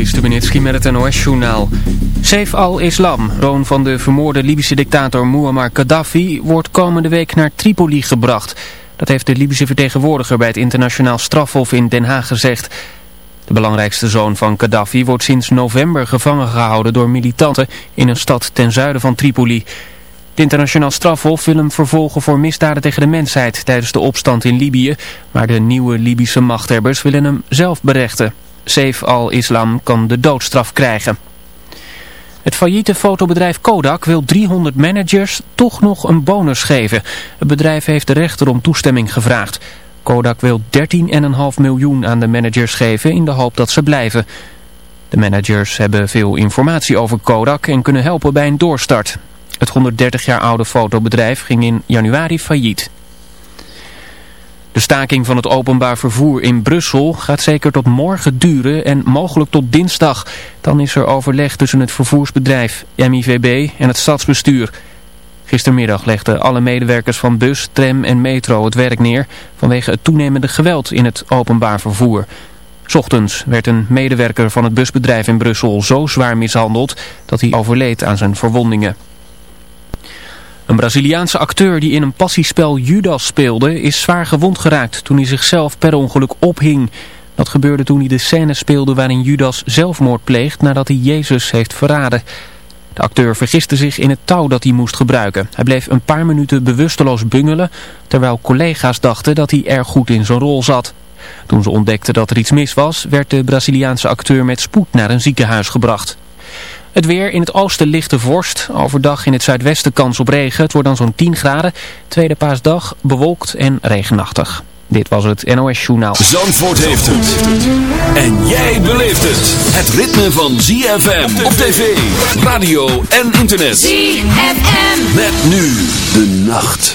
Juri Stubenitski met het NOS-journaal. Saif al-Islam, roon van de vermoorde Libische dictator Muammar Gaddafi... wordt komende week naar Tripoli gebracht. Dat heeft de Libische vertegenwoordiger bij het internationaal strafhof in Den Haag gezegd. De belangrijkste zoon van Gaddafi wordt sinds november gevangen gehouden door militanten... in een stad ten zuiden van Tripoli... Het internationaal strafhof wil hem vervolgen voor misdaden tegen de mensheid tijdens de opstand in Libië, maar de nieuwe Libische machthebbers willen hem zelf berechten. Saif al-Islam kan de doodstraf krijgen. Het failliete fotobedrijf Kodak wil 300 managers toch nog een bonus geven. Het bedrijf heeft de rechter om toestemming gevraagd. Kodak wil 13,5 miljoen aan de managers geven in de hoop dat ze blijven. De managers hebben veel informatie over Kodak en kunnen helpen bij een doorstart. Het 130 jaar oude fotobedrijf ging in januari failliet. De staking van het openbaar vervoer in Brussel gaat zeker tot morgen duren en mogelijk tot dinsdag. Dan is er overleg tussen het vervoersbedrijf MIVB en het stadsbestuur. Gistermiddag legden alle medewerkers van bus, tram en metro het werk neer vanwege het toenemende geweld in het openbaar vervoer. Ochtends werd een medewerker van het busbedrijf in Brussel zo zwaar mishandeld dat hij overleed aan zijn verwondingen. Een Braziliaanse acteur die in een passiespel Judas speelde is zwaar gewond geraakt toen hij zichzelf per ongeluk ophing. Dat gebeurde toen hij de scène speelde waarin Judas zelfmoord pleegt nadat hij Jezus heeft verraden. De acteur vergiste zich in het touw dat hij moest gebruiken. Hij bleef een paar minuten bewusteloos bungelen, terwijl collega's dachten dat hij erg goed in zijn rol zat. Toen ze ontdekten dat er iets mis was, werd de Braziliaanse acteur met spoed naar een ziekenhuis gebracht. Het weer in het oosten lichte vorst. Overdag in het zuidwesten kans op regen. Het wordt dan zo'n 10 graden. Tweede paasdag bewolkt en regenachtig. Dit was het NOS Journaal. Zandvoort heeft het. En jij beleeft het. Het ritme van ZFM op tv, radio en internet. ZFM. Met nu de nacht.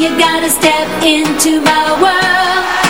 You gotta step into my world.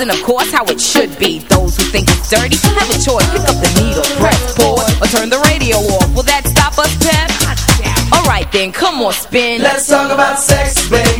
and of course how it should be. Those who think it's dirty have a choice. Pick up the needle, press pause, or turn the radio off. Will that stop us, Pep? Alright then, come on, spin. Let's talk about sex, baby.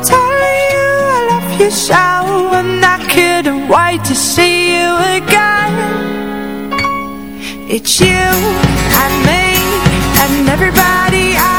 telling you I love you so And I couldn't wait to see you again. It's you and me and everybody else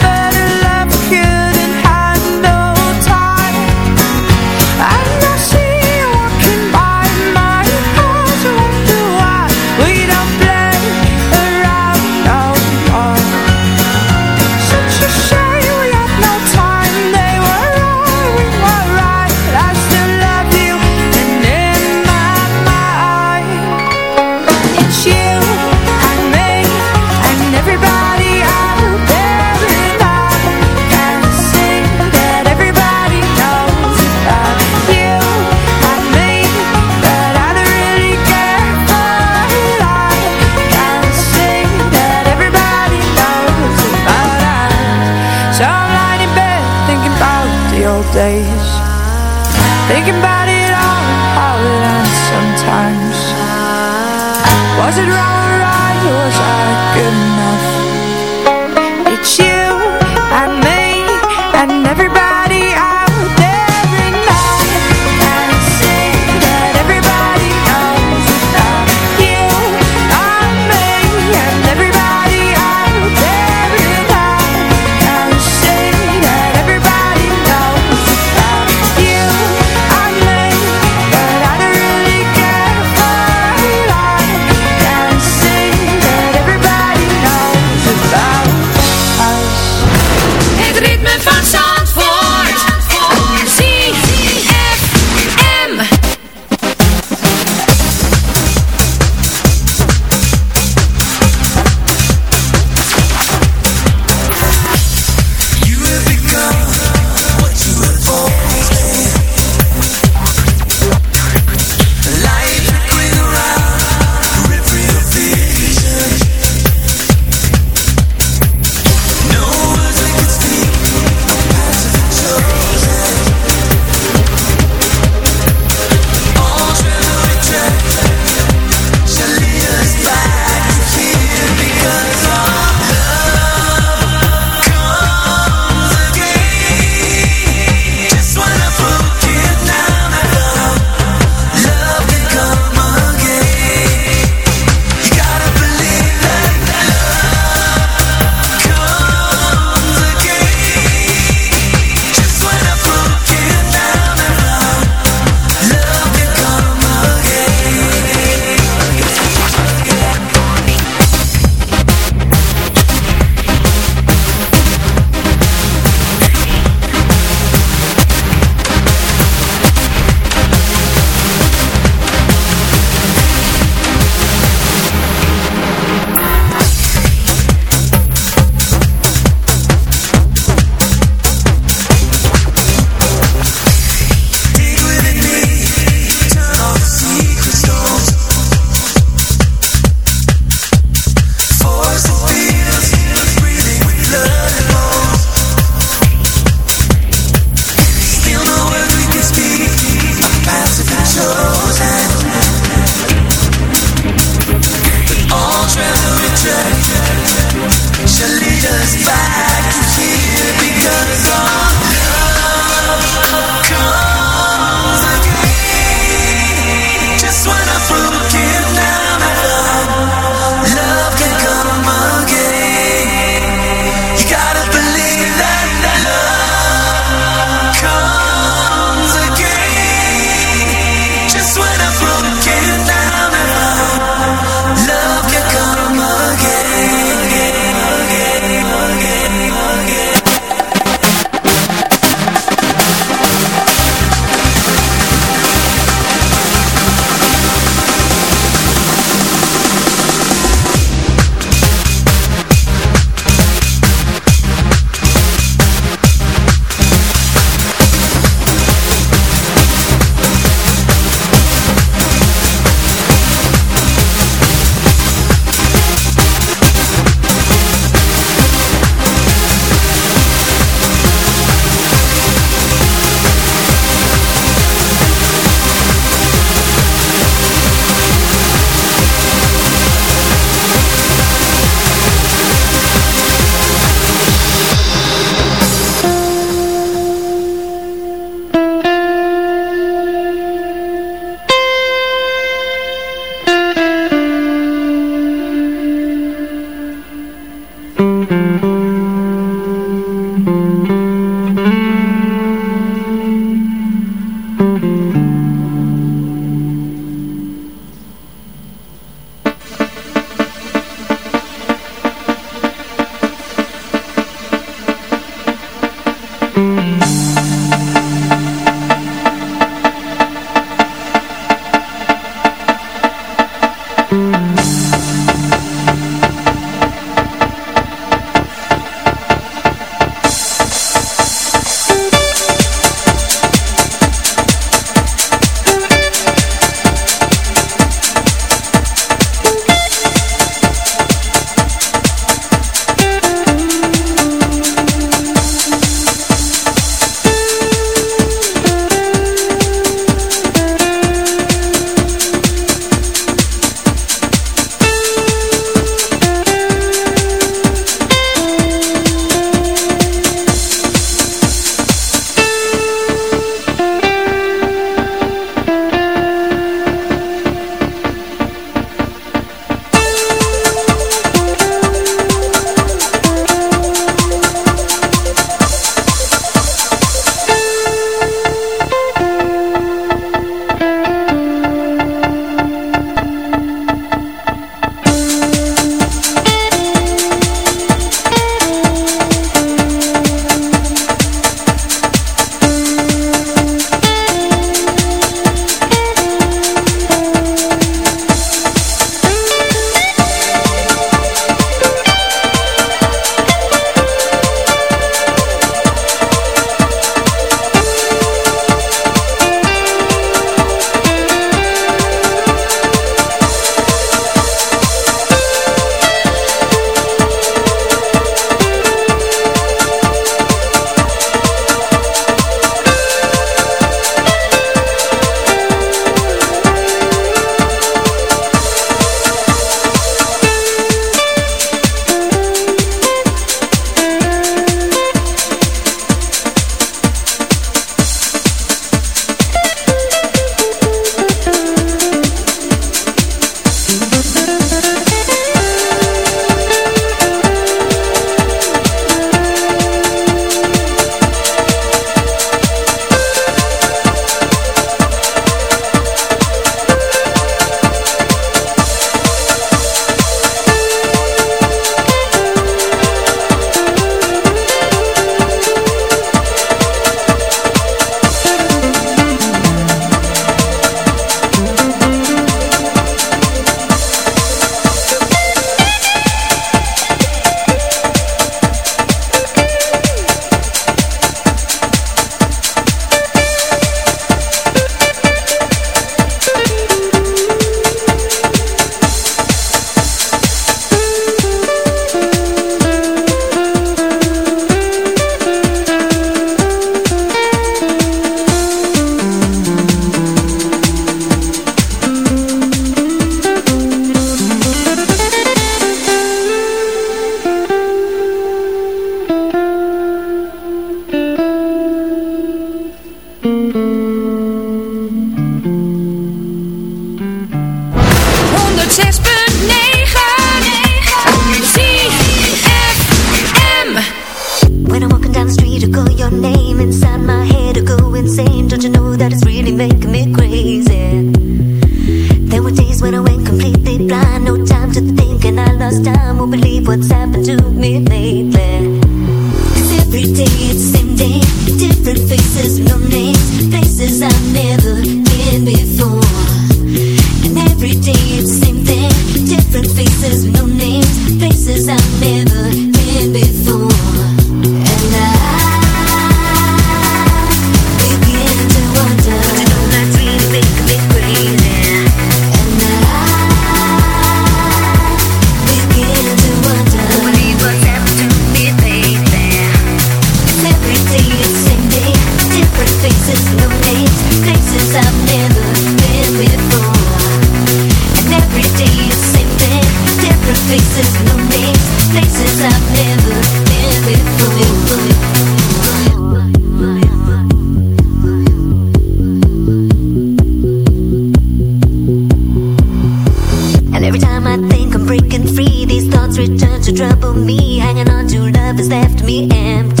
return to trouble me. Hanging on to love has left me empty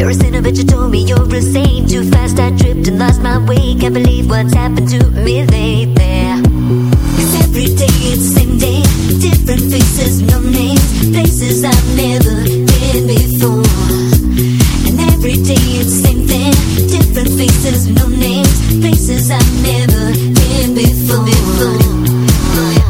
you're a sinner, but you told me you're a saint. Too fast, I tripped and lost my way. Can't believe what's happened to me lately. Cause every day it's the same day. Different faces, no names. Places I've never been before. And every day it's the same thing. Different faces, no names. Places I've never been before. before.